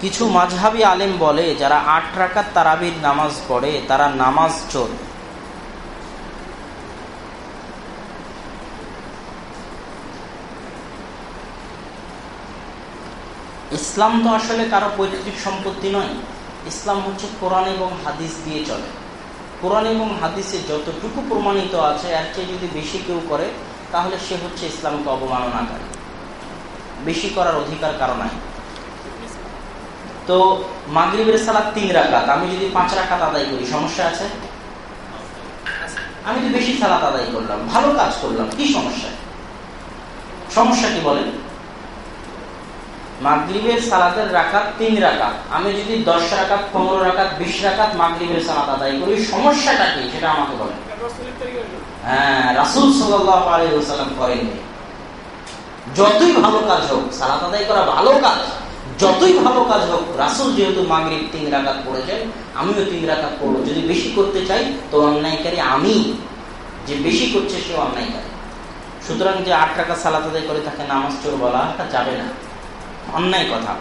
কিছু মাঝহাবি আলেম বলে, যারা আট রাকাত তারাবির নামাজ পড়ে, তারা নামাজ চোর। ইসলাম তো আসলে কারও পৈতৃক সম্পত্তি নয়। ইসলাম হচ্ছে কোরআন এবং হাদিস দিয়ে চলে। কোরআন এবং হাদিসে যতটুকু প্রমাণিত আছে আর চেয়ে যদি বেশি কেউ করে, তাহলে সে হচ্ছে ইসলামকে অবমাননাকারী। বেশি করার অধিকার কারণ নাই। তো মাগরীবের সালাদ তিন রাকাত। আমি যদি পাঁচ রাকাত আদায় করি, সমস্যা আছে? আমি তো বেশি সালাত আদায় করলাম, ভালো কাজ করলাম, কি সমস্যা? সমস্যা কি বলেন? মাগরীবের সালাতের রাকাত তিন রাকাত। আমি যদি দশ রাকাত, পনেরো রাকাত, বিশ রাকাত মাগরীবের সালাত আদায় করি, সমস্যাটা কি? সেটা আমাকে বলেন। হ্যাঁ রাসুল সাল্লাম করেননি। যতই ভালো কাজ হোক, সালাত আদায় করা ভালো যতই ভালো কাজ হোক, রাসুল যেহেতু মাগরীব তিন রাকাত পড়েছেন, আমিও তিন রাকাত পড়ব। যদি বেশি করতে চাই, তো অন্যায়কারী আমি। যে বেশি করছে সে অন্যায়কারী। সুতরাং যে আট টাকা সালাত করে তাকে নামাজ চোর বলা যাবে না। অন্যায় কথা।